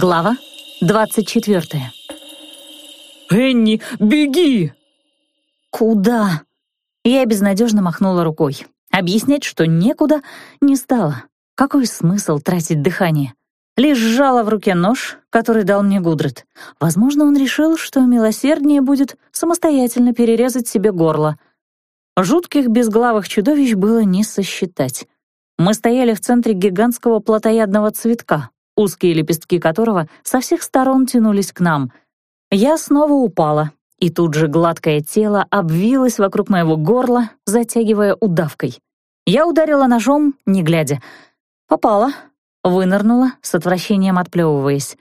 Глава 24 «Энни, беги!» «Куда?» Я безнадежно махнула рукой. Объяснять, что некуда, не стало. Какой смысл тратить дыхание? Лишь сжала в руке нож, который дал мне Гудрет. Возможно, он решил, что милосерднее будет самостоятельно перерезать себе горло. Жутких безглавых чудовищ было не сосчитать. Мы стояли в центре гигантского плотоядного цветка, узкие лепестки которого со всех сторон тянулись к нам. Я снова упала, и тут же гладкое тело обвилось вокруг моего горла, затягивая удавкой. Я ударила ножом, не глядя. Попала, вынырнула, с отвращением отплевываясь.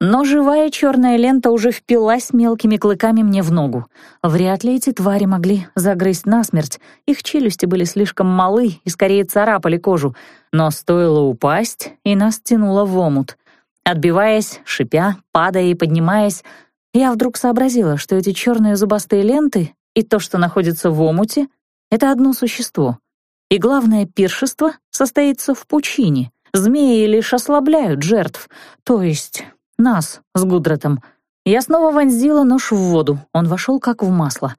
Но живая черная лента уже впилась мелкими клыками мне в ногу. Вряд ли эти твари могли загрызть насмерть. Их челюсти были слишком малы и скорее царапали кожу. Но стоило упасть, и нас тянуло в омут. Отбиваясь, шипя, падая и поднимаясь, я вдруг сообразила, что эти черные зубастые ленты и то, что находится в омуте, — это одно существо. И главное пиршество состоится в пучине. Змеи лишь ослабляют жертв, то есть нас с Гудретом. Я снова вонзила нож в воду, он вошел как в масло.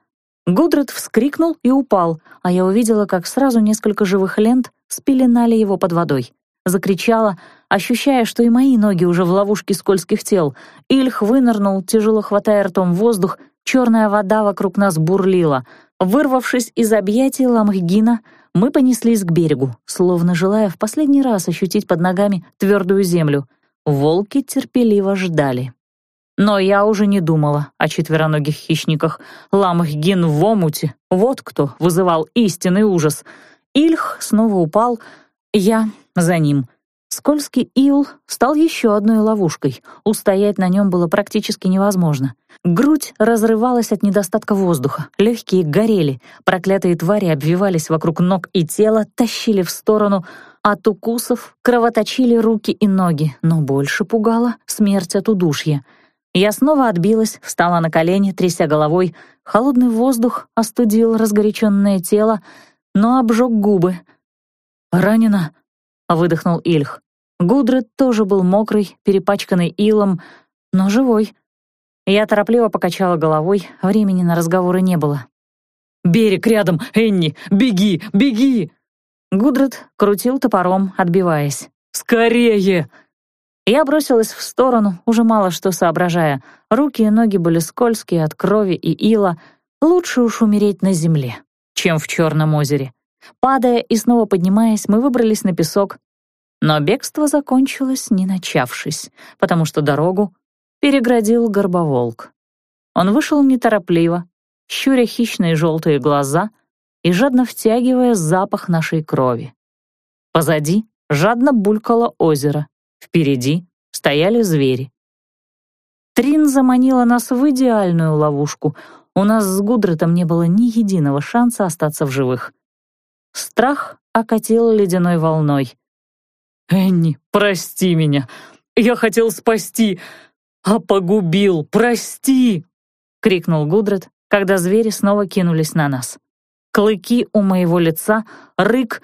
Гудрет вскрикнул и упал, а я увидела, как сразу несколько живых лент спеленали его под водой. Закричала, ощущая, что и мои ноги уже в ловушке скользких тел. Ильх вынырнул, тяжело хватая ртом воздух, черная вода вокруг нас бурлила. Вырвавшись из объятий Ламхгина, мы понеслись к берегу, словно желая в последний раз ощутить под ногами твердую землю — Волки терпеливо ждали. Но я уже не думала о четвероногих хищниках. Ламах Гин в омуте. Вот кто вызывал истинный ужас. Ильх снова упал, я за ним. Скользкий ил стал еще одной ловушкой. Устоять на нем было практически невозможно. Грудь разрывалась от недостатка воздуха, легкие горели, проклятые твари обвивались вокруг ног и тела, тащили в сторону — от укусов кровоточили руки и ноги, но больше пугала смерть от удушья. Я снова отбилась, встала на колени, тряся головой. Холодный воздух остудил разгоряченное тело, но обжег губы. «Ранена?» — выдохнул Ильх. Гудред тоже был мокрый, перепачканный илом, но живой. Я торопливо покачала головой, времени на разговоры не было. «Берег рядом, Энни! Беги, беги!» Гудред крутил топором, отбиваясь. «Скорее!» Я бросилась в сторону, уже мало что соображая. Руки и ноги были скользкие от крови и ила. Лучше уж умереть на земле, чем в Черном озере. Падая и снова поднимаясь, мы выбрались на песок. Но бегство закончилось, не начавшись, потому что дорогу переградил горбоволк. Он вышел неторопливо, щуря хищные желтые глаза, и жадно втягивая запах нашей крови. Позади жадно булькало озеро, впереди стояли звери. Трин заманила нас в идеальную ловушку. У нас с Гудретом не было ни единого шанса остаться в живых. Страх окатил ледяной волной. «Энни, прости меня! Я хотел спасти, а погубил! Прости!» — крикнул Гудрет, когда звери снова кинулись на нас клыки у моего лица, рык.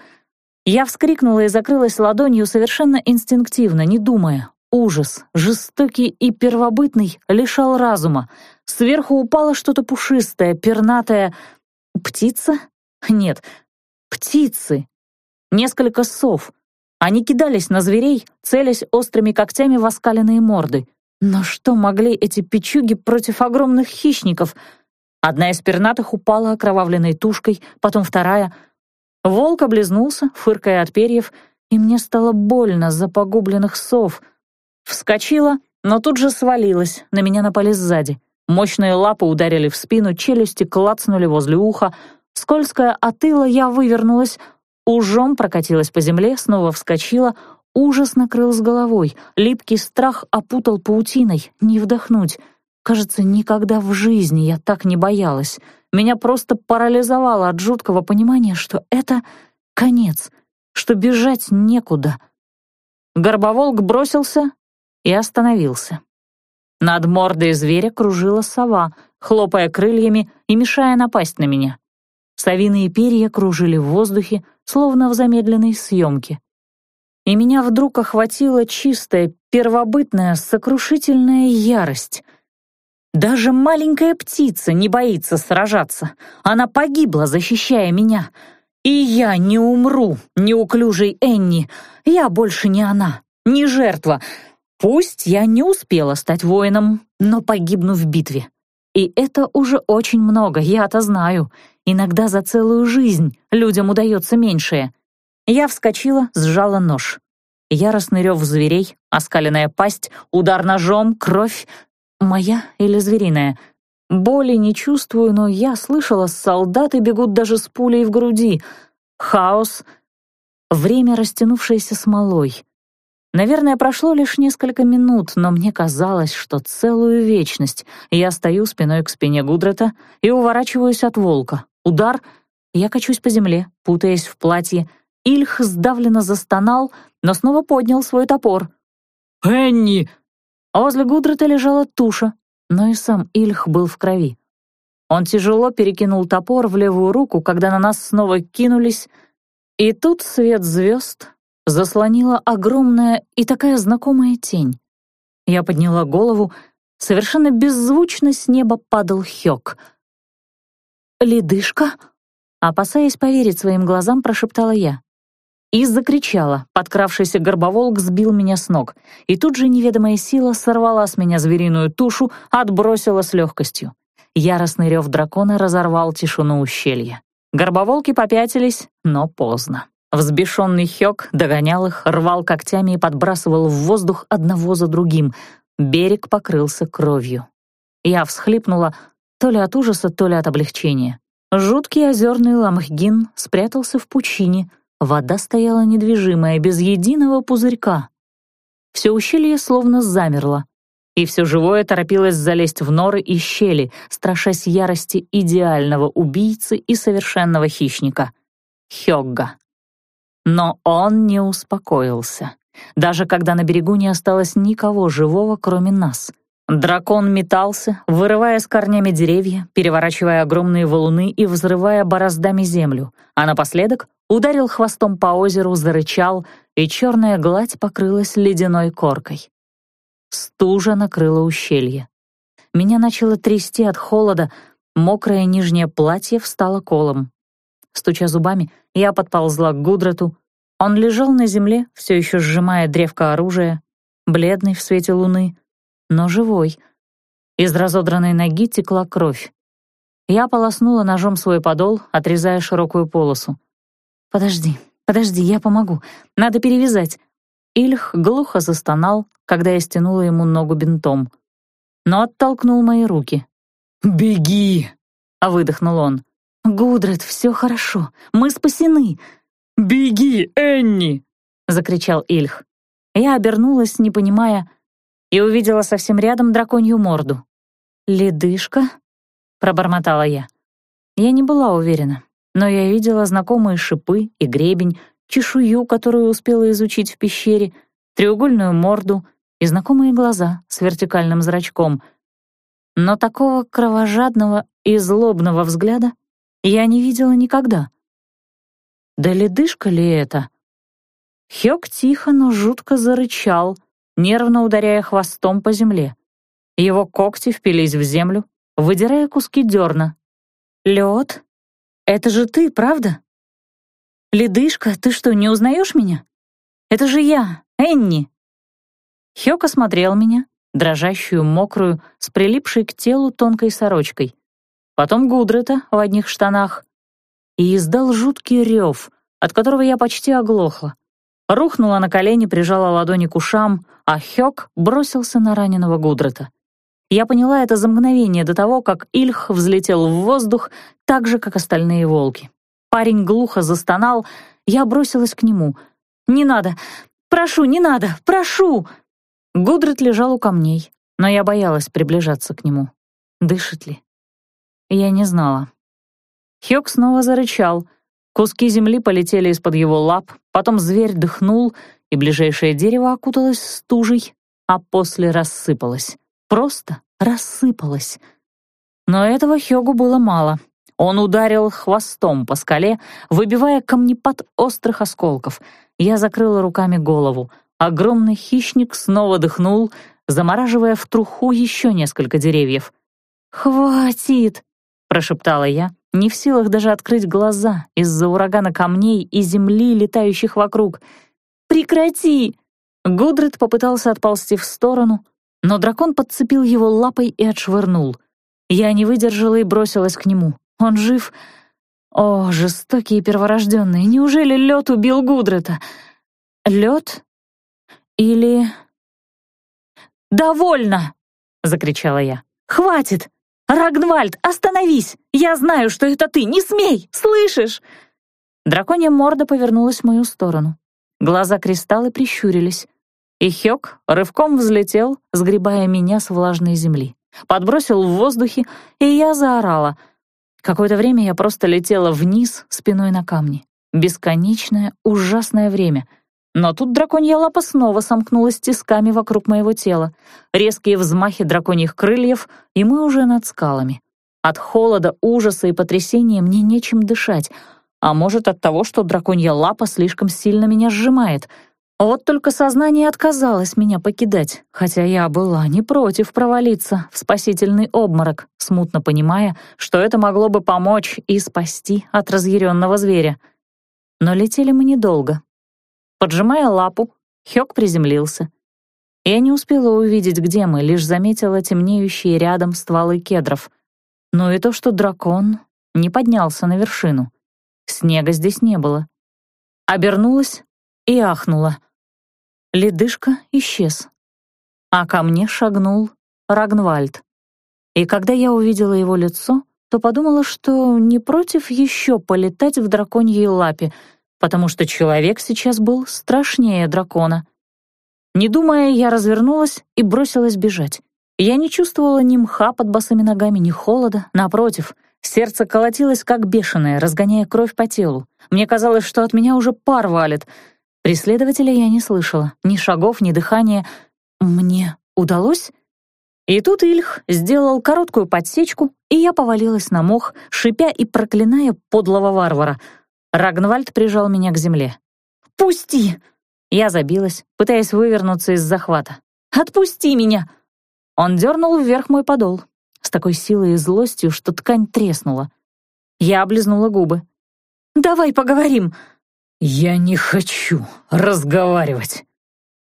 Я вскрикнула и закрылась ладонью совершенно инстинктивно, не думая. Ужас, жестокий и первобытный, лишал разума. Сверху упало что-то пушистое, пернатое. Птица? Нет, птицы. Несколько сов. Они кидались на зверей, целясь острыми когтями в оскаленные морды. Но что могли эти печуги против огромных хищников — Одна из пернатых упала окровавленной тушкой, потом вторая. Волк облизнулся, фыркая от перьев, и мне стало больно за погубленных сов. Вскочила, но тут же свалилась, на меня напали сзади. Мощные лапы ударили в спину, челюсти клацнули возле уха. Скользкая от ила я вывернулась, ужом прокатилась по земле, снова вскочила, ужас накрыл с головой, липкий страх опутал паутиной, не вдохнуть — Кажется, никогда в жизни я так не боялась. Меня просто парализовало от жуткого понимания, что это конец, что бежать некуда. Горбоволк бросился и остановился. Над мордой зверя кружила сова, хлопая крыльями и мешая напасть на меня. Совиные перья кружили в воздухе, словно в замедленной съемке. и меня вдруг охватила чистая, первобытная, сокрушительная ярость. Даже маленькая птица не боится сражаться. Она погибла, защищая меня. И я не умру, неуклюжей Энни. Я больше не она, не жертва. Пусть я не успела стать воином, но погибну в битве. И это уже очень много, я-то знаю. Иногда за целую жизнь людям удается меньшее. Я вскочила, сжала нож. Яростный рев зверей, оскаленная пасть, удар ножом, кровь. Моя или звериная? Боли не чувствую, но я слышала, солдаты бегут даже с пулей в груди. Хаос. Время, растянувшееся смолой. Наверное, прошло лишь несколько минут, но мне казалось, что целую вечность я стою спиной к спине Гудрета и уворачиваюсь от волка. Удар, я качусь по земле, путаясь в платье. Ильх сдавленно застонал, но снова поднял свой топор. «Энни!» А возле Гудрета лежала туша, но и сам Ильх был в крови. Он тяжело перекинул топор в левую руку, когда на нас снова кинулись, и тут свет звезд заслонила огромная и такая знакомая тень. Я подняла голову, совершенно беззвучно с неба падал Хёк. «Ледышка?» Опасаясь поверить своим глазам, прошептала я. И закричала. Подкравшийся горбоволк сбил меня с ног, и тут же неведомая сила сорвала с меня звериную тушу, отбросила с легкостью. Яростный рев дракона разорвал тишину ущелья. Горбоволки попятились, но поздно. Взбешенный Хёк догонял их, рвал когтями и подбрасывал в воздух одного за другим. Берег покрылся кровью. Я всхлипнула то ли от ужаса, то ли от облегчения. Жуткий озерный ламхгин спрятался в пучине, вода стояла недвижимая, без единого пузырька. Все ущелье словно замерло, и все живое торопилось залезть в норы и щели, страшась ярости идеального убийцы и совершенного хищника — Хёгга. Но он не успокоился, даже когда на берегу не осталось никого живого, кроме нас. Дракон метался, вырывая с корнями деревья, переворачивая огромные валуны и взрывая бороздами землю, а напоследок ударил хвостом по озеру, зарычал, и черная гладь покрылась ледяной коркой. Стужа накрыла ущелье. Меня начало трясти от холода, мокрое нижнее платье встало колом. Стуча зубами, я подползла к Гудрату. Он лежал на земле, все еще сжимая древко оружия, бледный в свете луны, но живой. Из разодранной ноги текла кровь. Я полоснула ножом свой подол, отрезая широкую полосу. «Подожди, подожди, я помогу. Надо перевязать». Ильх глухо застонал, когда я стянула ему ногу бинтом. Но оттолкнул мои руки. «Беги!» — выдохнул он. «Гудред, все хорошо, мы спасены!» «Беги, Энни!» — закричал Ильх. Я обернулась, не понимая, и увидела совсем рядом драконью морду. «Ледышка?» — пробормотала я. Я не была уверена, но я видела знакомые шипы и гребень, чешую, которую успела изучить в пещере, треугольную морду и знакомые глаза с вертикальным зрачком. Но такого кровожадного и злобного взгляда я не видела никогда. Да ледышка ли это? Хёк тихо, но жутко зарычал, нервно ударяя хвостом по земле. Его когти впились в землю, выдирая куски дерна. «Лед? Это же ты, правда? Ледышка, ты что, не узнаешь меня? Это же я, Энни!» Хёк осмотрел меня, дрожащую, мокрую, с прилипшей к телу тонкой сорочкой потом Гудрета в одних штанах, и издал жуткий рев, от которого я почти оглохла. Рухнула на колени, прижала ладони к ушам, а Хёк бросился на раненого Гудрета. Я поняла это за мгновение до того, как Ильх взлетел в воздух, так же, как остальные волки. Парень глухо застонал, я бросилась к нему. «Не надо! Прошу, не надо! Прошу!» Гудрет лежал у камней, но я боялась приближаться к нему. Дышит ли? Я не знала. Хёк снова зарычал. Куски земли полетели из-под его лап, потом зверь дыхнул, и ближайшее дерево окуталось стужей, а после рассыпалось. Просто рассыпалось. Но этого Хёгу было мало. Он ударил хвостом по скале, выбивая камнепад острых осколков. Я закрыла руками голову. Огромный хищник снова дыхнул, замораживая в труху еще несколько деревьев. «Хватит!» — прошептала я, не в силах даже открыть глаза из-за урагана камней и земли, летающих вокруг. «Прекрати!» Гудрид попытался отползти в сторону, но дракон подцепил его лапой и отшвырнул. Я не выдержала и бросилась к нему. Он жив? О, жестокие перворожденные, неужели лед убил Гудрета? Лед? Или... «Довольно!» — закричала я. «Хватит! Рагнвальд, остановись! Я знаю, что это ты! Не смей! Слышишь?» Драконья морда повернулась в мою сторону. Глаза кристаллы прищурились. И Хёк рывком взлетел, сгребая меня с влажной земли. Подбросил в воздухе, и я заорала. Какое-то время я просто летела вниз, спиной на камни. Бесконечное, ужасное время. Но тут драконья лапа снова сомкнулась тисками вокруг моего тела. Резкие взмахи драконьих крыльев, и мы уже над скалами. От холода, ужаса и потрясения мне нечем дышать, а может от того, что драконья лапа слишком сильно меня сжимает — вот только сознание отказалось меня покидать, хотя я была не против провалиться в спасительный обморок, смутно понимая, что это могло бы помочь и спасти от разъяренного зверя. Но летели мы недолго. Поджимая лапу, Хёк приземлился. Я не успела увидеть, где мы, лишь заметила темнеющие рядом стволы кедров. Но и то, что дракон не поднялся на вершину. Снега здесь не было. Обернулась и ахнула. Ледышка исчез. А ко мне шагнул Рагнвальд. И когда я увидела его лицо, то подумала, что не против еще полетать в драконьей лапе, потому что человек сейчас был страшнее дракона. Не думая, я развернулась и бросилась бежать. Я не чувствовала ни мха под босыми ногами, ни холода, напротив. Сердце колотилось как бешеное, разгоняя кровь по телу. Мне казалось, что от меня уже пар валит — Преследователя я не слышала, ни шагов, ни дыхания. Мне удалось? И тут Ильх сделал короткую подсечку, и я повалилась на мох, шипя и проклиная подлого варвара. Рагнвальд прижал меня к земле. «Пусти!» Я забилась, пытаясь вывернуться из захвата. «Отпусти меня!» Он дернул вверх мой подол, с такой силой и злостью, что ткань треснула. Я облизнула губы. «Давай поговорим!» «Я не хочу разговаривать!»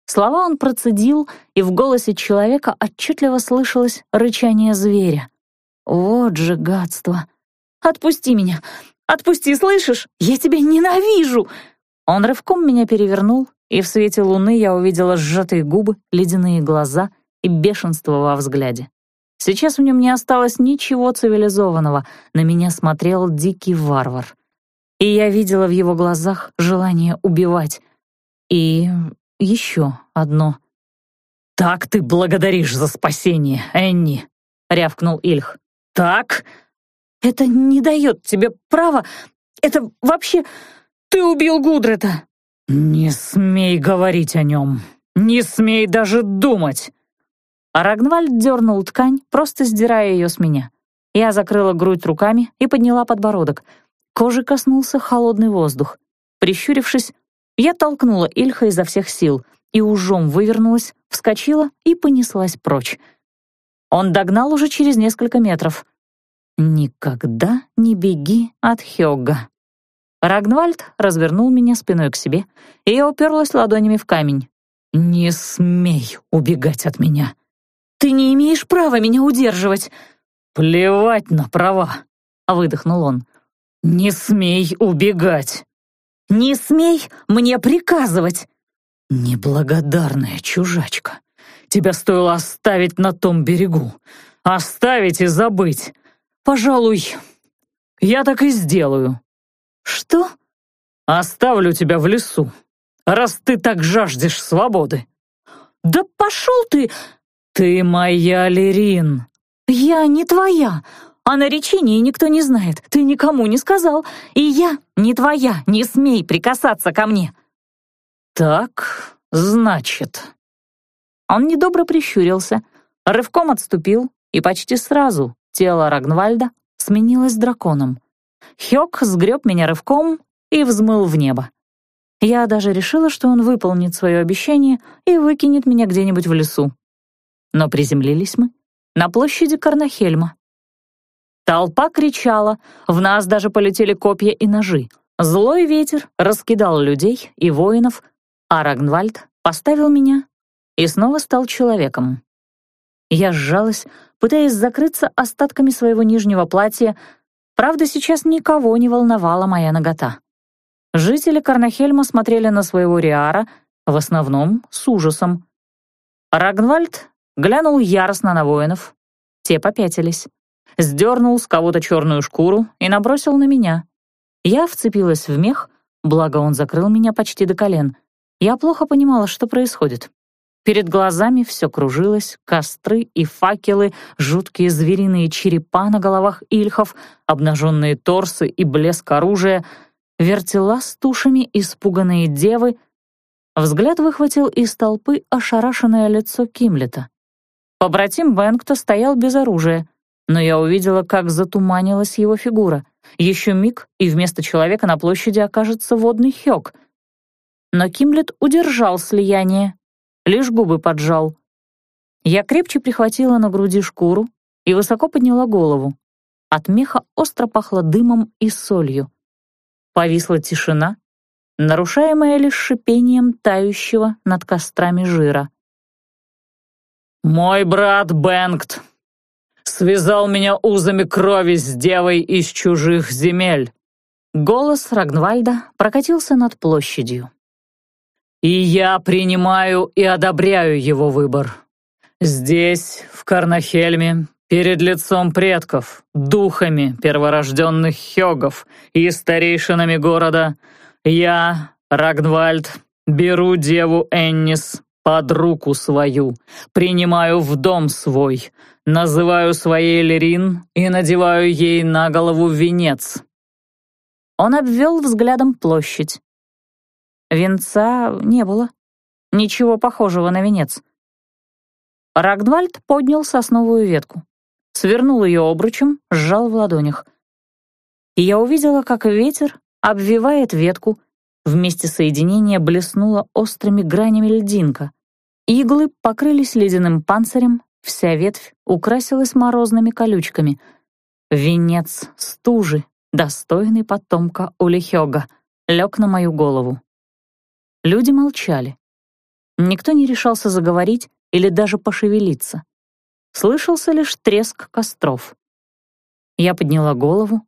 Слова он процедил, и в голосе человека отчетливо слышалось рычание зверя. «Вот же гадство! Отпусти меня! Отпусти, слышишь? Я тебя ненавижу!» Он рывком меня перевернул, и в свете луны я увидела сжатые губы, ледяные глаза и бешенство во взгляде. Сейчас в нем не осталось ничего цивилизованного, на меня смотрел дикий варвар и я видела в его глазах желание убивать. И еще одно. «Так ты благодаришь за спасение, Энни!» — рявкнул Ильх. «Так?» «Это не дает тебе права. Это вообще... Ты убил Гудрета!» «Не смей говорить о нем. Не смей даже думать!» А Рагнвальд дернул ткань, просто сдирая ее с меня. Я закрыла грудь руками и подняла подбородок — Кожи коснулся холодный воздух. Прищурившись, я толкнула Ильха изо всех сил и ужом вывернулась, вскочила и понеслась прочь. Он догнал уже через несколько метров. «Никогда не беги от Хёга». Рагнвальд развернул меня спиной к себе, и я уперлась ладонями в камень. «Не смей убегать от меня!» «Ты не имеешь права меня удерживать!» «Плевать на права!» — выдохнул он. «Не смей убегать!» «Не смей мне приказывать!» «Неблагодарная чужачка! Тебя стоило оставить на том берегу! Оставить и забыть! Пожалуй, я так и сделаю!» «Что?» «Оставлю тебя в лесу, раз ты так жаждешь свободы!» «Да пошел ты!» «Ты моя, Лерин!» «Я не твоя! О наречении никто не знает, ты никому не сказал, и я не твоя, не смей прикасаться ко мне». «Так, значит...» Он недобро прищурился, рывком отступил, и почти сразу тело Рагнвальда сменилась драконом. Хёк сгреб меня рывком и взмыл в небо. Я даже решила, что он выполнит свое обещание и выкинет меня где-нибудь в лесу. Но приземлились мы на площади Карнахельма. Толпа кричала, в нас даже полетели копья и ножи. Злой ветер раскидал людей и воинов, а Рагнвальд поставил меня и снова стал человеком. Я сжалась, пытаясь закрыться остатками своего нижнего платья, правда, сейчас никого не волновала моя нагота. Жители Карнахельма смотрели на своего Риара, в основном с ужасом. Рагнвальд глянул яростно на воинов. Те попятились. Сдернул с кого-то черную шкуру и набросил на меня. Я вцепилась в мех, благо он закрыл меня почти до колен. Я плохо понимала, что происходит. Перед глазами все кружилось, костры и факелы, жуткие звериные черепа на головах ильхов, обнаженные торсы и блеск оружия, вертела с тушами испуганные девы. Взгляд выхватил из толпы ошарашенное лицо Кимлета. Побратим Бэнкта стоял без оружия, но я увидела, как затуманилась его фигура. Еще миг, и вместо человека на площади окажется водный хёк. Но Кимлет удержал слияние, лишь губы поджал. Я крепче прихватила на груди шкуру и высоко подняла голову. От меха остро пахло дымом и солью. Повисла тишина, нарушаемая лишь шипением тающего над кострами жира. «Мой брат Бенгт связал меня узами крови с девой из чужих земель». Голос Рагнвальда прокатился над площадью. И я принимаю и одобряю его выбор. Здесь, в Карнахельме, перед лицом предков, духами перворожденных хёгов и старейшинами города, я, Рагнвальд, беру деву Эннис под руку свою, принимаю в дом свой, называю своей Лерин и надеваю ей на голову венец». Он обвел взглядом площадь. Венца не было. Ничего похожего на венец. Рагнвальд поднял сосновую ветку, свернул ее обручем, сжал в ладонях. И я увидела, как ветер обвивает ветку, вместе соединения блеснула острыми гранями льдинка. Иглы покрылись ледяным панцирем, вся ветвь украсилась морозными колючками. Венец стужи, достойный потомка Улихёга, лег на мою голову. Люди молчали. Никто не решался заговорить или даже пошевелиться. Слышался лишь треск костров. Я подняла голову.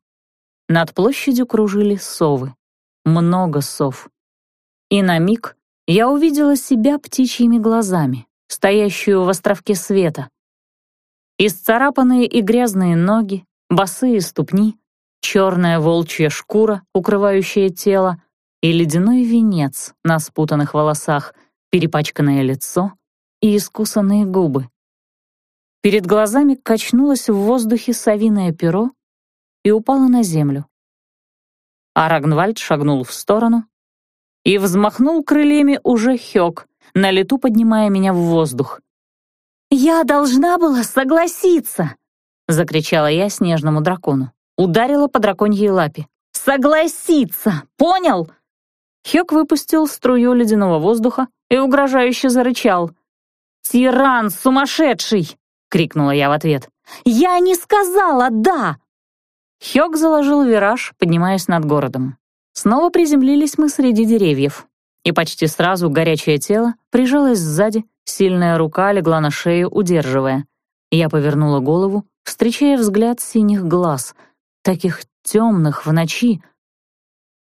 Над площадью кружили совы. Много сов. И на миг я увидела себя птичьими глазами, стоящую в островке света. Исцарапанные и грязные ноги, босые ступни, черная волчья шкура, укрывающая тело, и ледяной венец на спутанных волосах, перепачканное лицо и искусанные губы. Перед глазами качнулось в воздухе совиное перо и упало на землю. А Рагнвальд шагнул в сторону и взмахнул крыльями уже Хёк, на лету поднимая меня в воздух. «Я должна была согласиться!» — закричала я снежному дракону. Ударила по драконьей лапе. «Согласиться! Понял?» Хёк выпустил струю ледяного воздуха и угрожающе зарычал. «Тиран сумасшедший!» — крикнула я в ответ. «Я не сказала «да!»» Хёк заложил вираж, поднимаясь над городом. Снова приземлились мы среди деревьев, и почти сразу горячее тело прижалось сзади, сильная рука легла на шею, удерживая. Я повернула голову, встречая взгляд синих глаз, таких темных в ночи.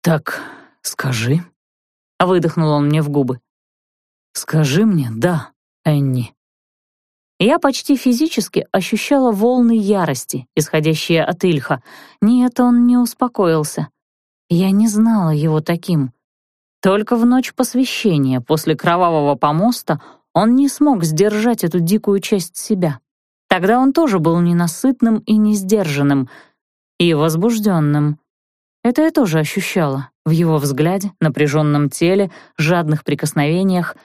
«Так «Скажи», — выдохнул он мне в губы. «Скажи мне «да», Энни». Я почти физически ощущала волны ярости, исходящие от Ильха. Нет, он не успокоился. Я не знала его таким. Только в ночь посвящения, после кровавого помоста, он не смог сдержать эту дикую часть себя. Тогда он тоже был ненасытным и несдержанным, и возбужденным. Это я тоже ощущала в его взгляде, напряженном теле, жадных прикосновениях.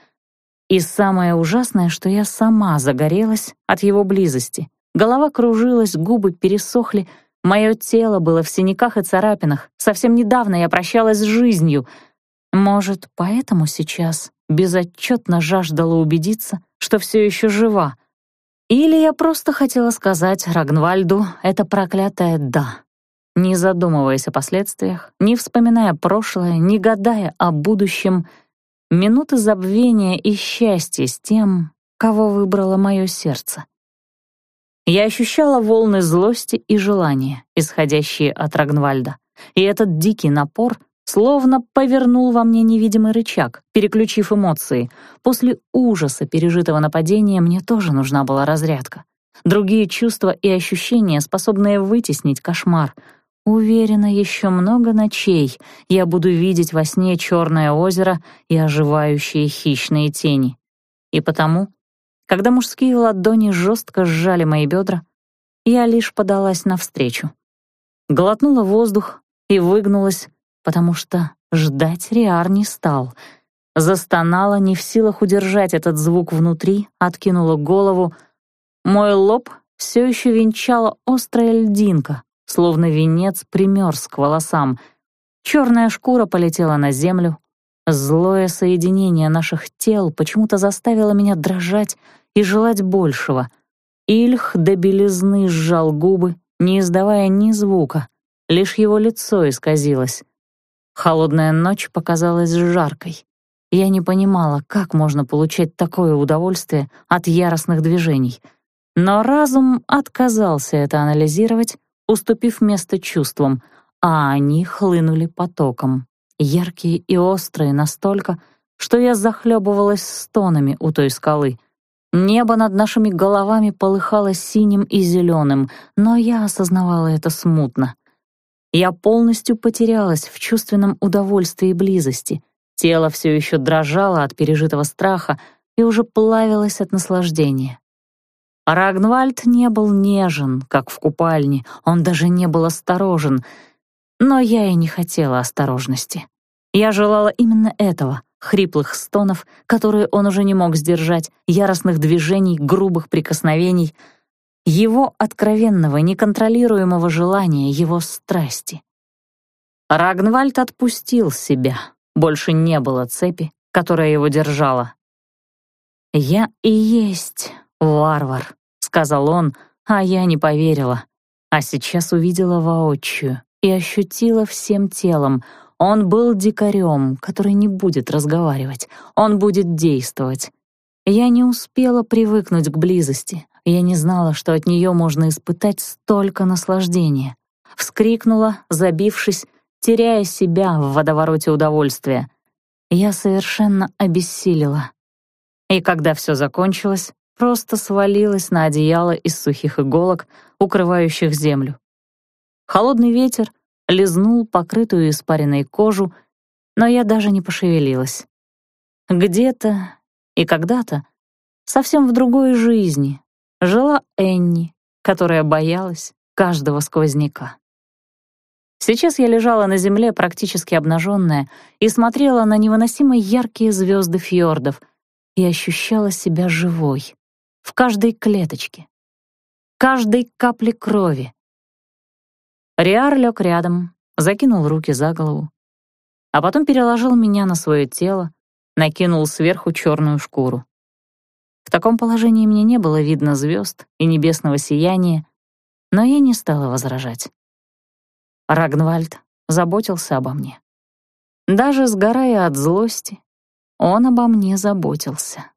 И самое ужасное, что я сама загорелась от его близости. Голова кружилась, губы пересохли, Мое тело было в синяках и царапинах. Совсем недавно я прощалась с жизнью. Может, поэтому сейчас безотчетно жаждала убедиться, что все еще жива. Или я просто хотела сказать Рагнвальду это проклятое «да», не задумываясь о последствиях, не вспоминая прошлое, не гадая о будущем, минуты забвения и счастья с тем, кого выбрало мое сердце. Я ощущала волны злости и желания, исходящие от Рагнвальда, и этот дикий напор словно повернул во мне невидимый рычаг, переключив эмоции. После ужаса пережитого нападения мне тоже нужна была разрядка. Другие чувства и ощущения, способные вытеснить кошмар. Уверена, еще много ночей я буду видеть во сне черное озеро и оживающие хищные тени. И потому когда мужские ладони жестко сжали мои бедра, я лишь подалась навстречу. Глотнула воздух и выгнулась, потому что ждать Риар не стал. Застонала, не в силах удержать этот звук внутри, откинула голову. Мой лоб все еще венчала острая льдинка, словно венец примерз к волосам. Черная шкура полетела на землю. Злое соединение наших тел почему-то заставило меня дрожать и желать большего. Ильх до белизны сжал губы, не издавая ни звука, лишь его лицо исказилось. Холодная ночь показалась жаркой. Я не понимала, как можно получать такое удовольствие от яростных движений. Но разум отказался это анализировать, уступив место чувствам, а они хлынули потоком, яркие и острые настолько, что я захлебывалась стонами у той скалы — Небо над нашими головами полыхало синим и зеленым, но я осознавала это смутно. Я полностью потерялась в чувственном удовольствии и близости. Тело все еще дрожало от пережитого страха и уже плавилось от наслаждения. Рагнвальд не был нежен, как в купальне, он даже не был осторожен, но я и не хотела осторожности. Я желала именно этого — хриплых стонов, которые он уже не мог сдержать, яростных движений, грубых прикосновений, его откровенного, неконтролируемого желания, его страсти. Рагнвальд отпустил себя, больше не было цепи, которая его держала. «Я и есть варвар», — сказал он, а я не поверила, а сейчас увидела воочию и ощутила всем телом — он был дикарем, который не будет разговаривать, он будет действовать. Я не успела привыкнуть к близости, я не знала, что от нее можно испытать столько наслаждения. Вскрикнула, забившись, теряя себя в водовороте удовольствия. Я совершенно обессилила. И когда все закончилось, просто свалилась на одеяло из сухих иголок, укрывающих землю. Холодный ветер лизнул покрытую испаренной кожу, но я даже не пошевелилась. Где-то и когда-то, совсем в другой жизни, жила Энни, которая боялась каждого сквозняка. Сейчас я лежала на земле практически обнаженная и смотрела на невыносимо яркие звезды фьордов и ощущала себя живой, в каждой клеточке, каждой капле крови, Риар лег рядом, закинул руки за голову, а потом переложил меня на свое тело, накинул сверху черную шкуру. В таком положении мне не было видно звезд и небесного сияния, но я не стала возражать. Рагнвальд заботился обо мне. Даже сгорая от злости, он обо мне заботился.